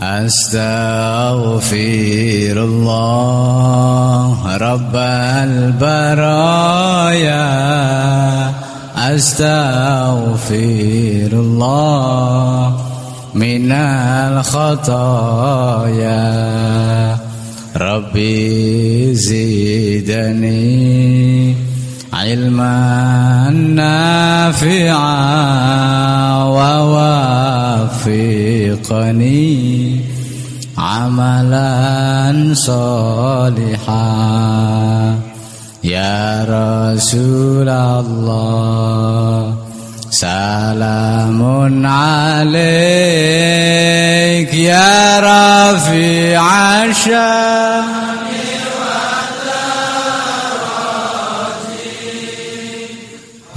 أستغفر الله رب البرايا. أستغفر الله من الخطايا. ربي زدني علما نافعا ووفقني عملا صالحا. يا رسول الله سلام عليك يا رفيع الشام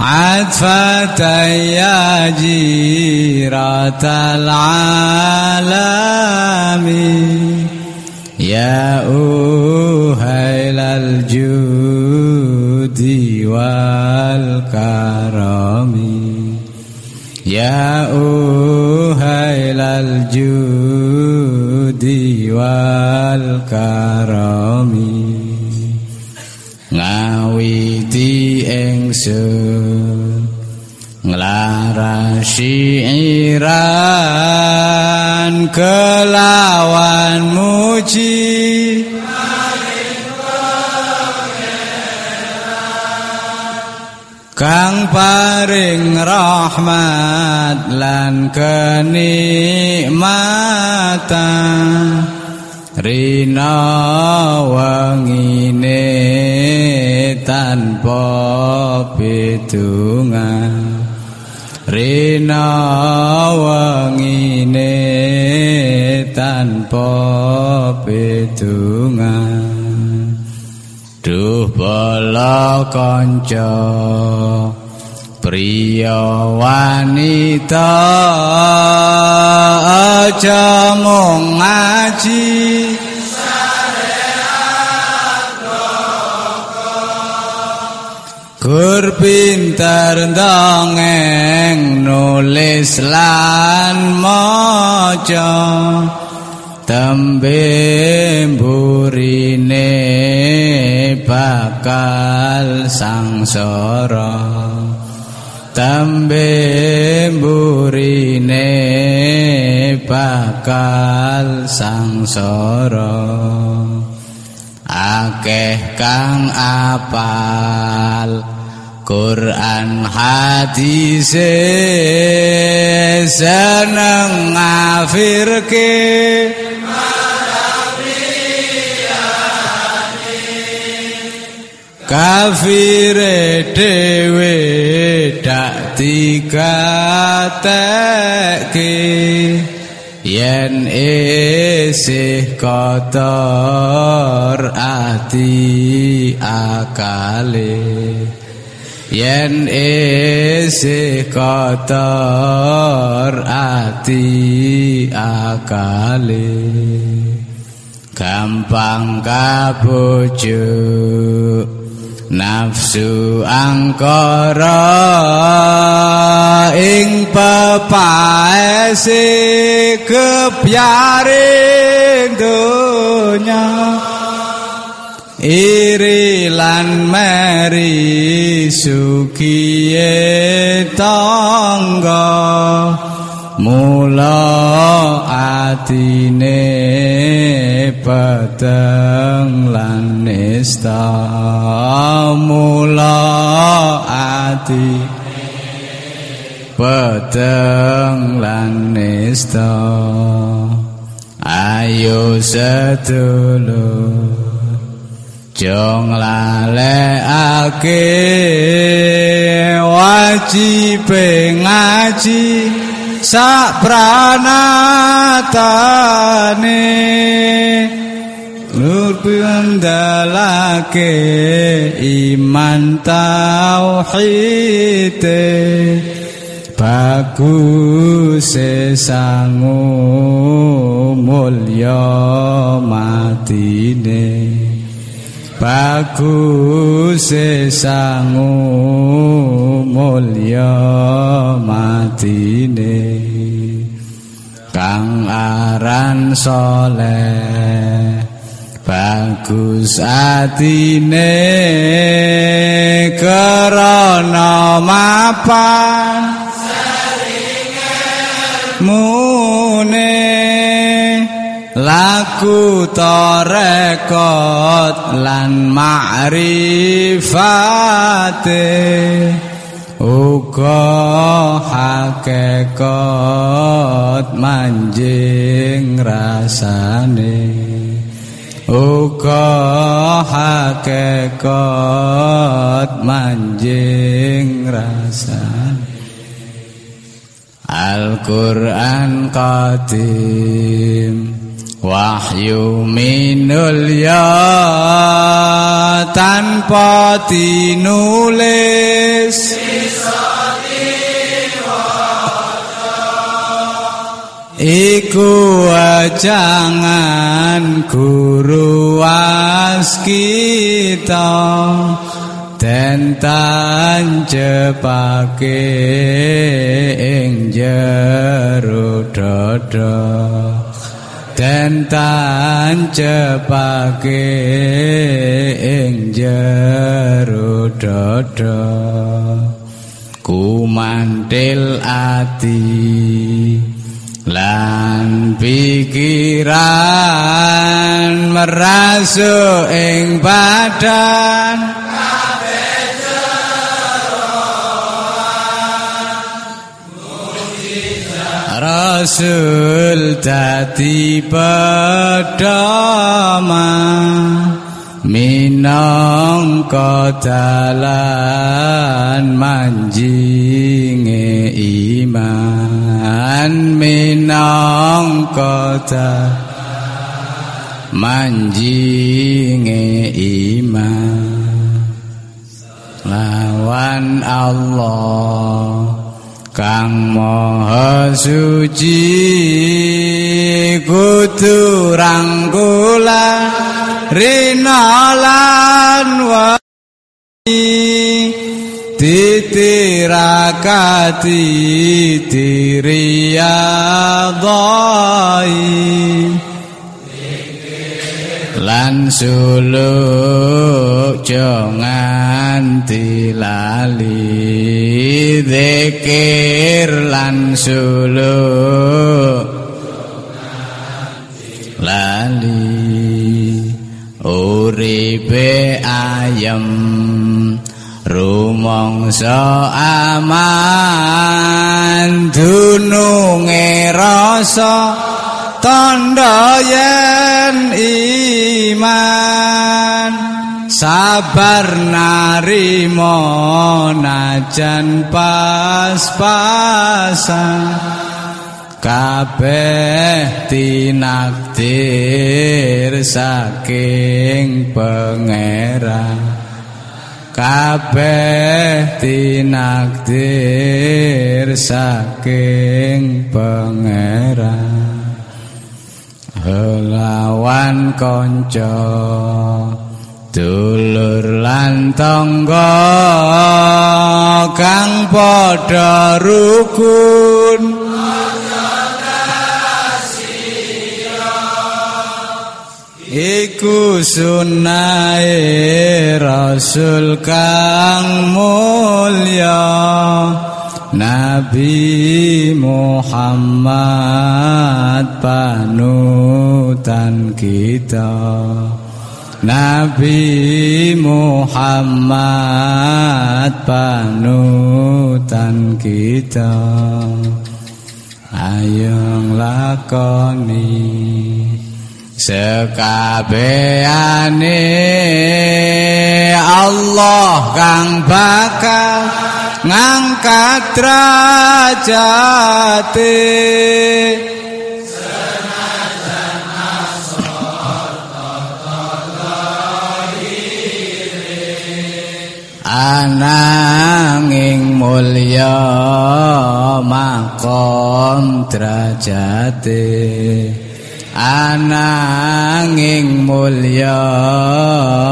عطفة يا جيرة العالم. يا أهيل الجود والكرم ngawiti ingsun nglarasi iran kelawan muji Paring rahmat lan kenikmatan. Rina wangine tanpa bidungan Rina wangine tanpa bidungan Duh bala kanca Priya wanita aja mung ngaji. Gur pinter dongeng nulis lan maca. Tembe burine bakal sangsara tembe burine bakal sangsara. Akeh kang apal Quran hadis seneng ngafirke kafire dewe dak digatekke. Yen isih kotor ati akale. Yen isih kotor ati akale. Gampang kabujuk nafsu angkara ing pepaese kepyaring donya. Iri lan meri sukiye tangga. Mula atine peteng lan nista mula ati. Peteng lan nista ayo sedulur. Jong lalekake wajib ngaji sak pranatane nur pindalake iman tauhid bagus sangu mulya matine bagus sangu mulya lan soleh. Bagus atine karana mapan mune. Laku torekot lan ma'rifate uga hakekat manjing rasane. Uga hakekat manjing rasane. Al-Qur'an Qadim Wahyu minul ya tanpa dinulis. Iku wajangan guru waskita Den tancepake ing jero dodo Den tancepake ing jero dodo. Kumantil ati lan pikiran merasuk ing badan Rasul dadi pedama minangka dalan manjinge iman minangka manjinge iman. Lawan Allah Kang Maha Suci kudu rangkulan rina lan titirakati diriyadhai lan suluk jangan dilali zikir. Lan suluk lali uripe ayem rumangsa aman dununge rasa tanda yen iman sabar narimo najan pas-pasan. Kabeh tinakdir saking pangeran. Kabeh tinakdir saking pangeran Konco Dulur lan tangga kang padha rukun. Iku sunahe Rasul kang mulya Nabi Muhammad panutan kita. Nabi Muhammad panutan kita. Ayong lakoni Sekabehane Allah kang bakal ngangkat derajate ananging mulya makom derajate. Ananging mulya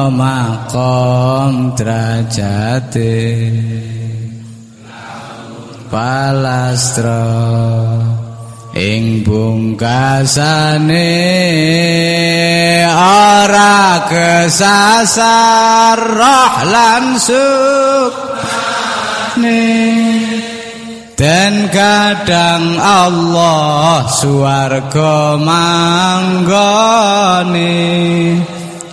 makom derajate. Palastra ing bungkasane ora kesasar roh lan dan kadang Allah suwarga manggone.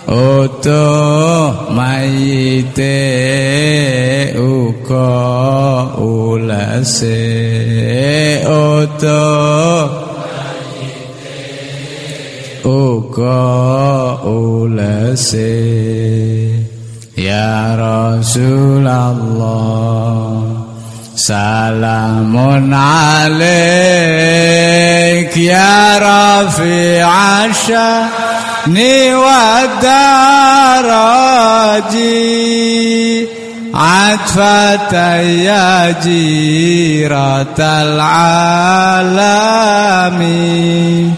Utuh mayite uga ulase. Utuh أقولسي يا رسول الله سلام عليك يا رفيع الشأن والدرج عطفة يا جيرة العالمين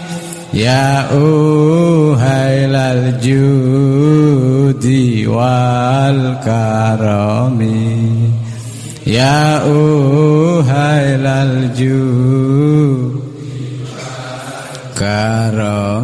ya uhailal judi wal karami. Ya uhailal judi karami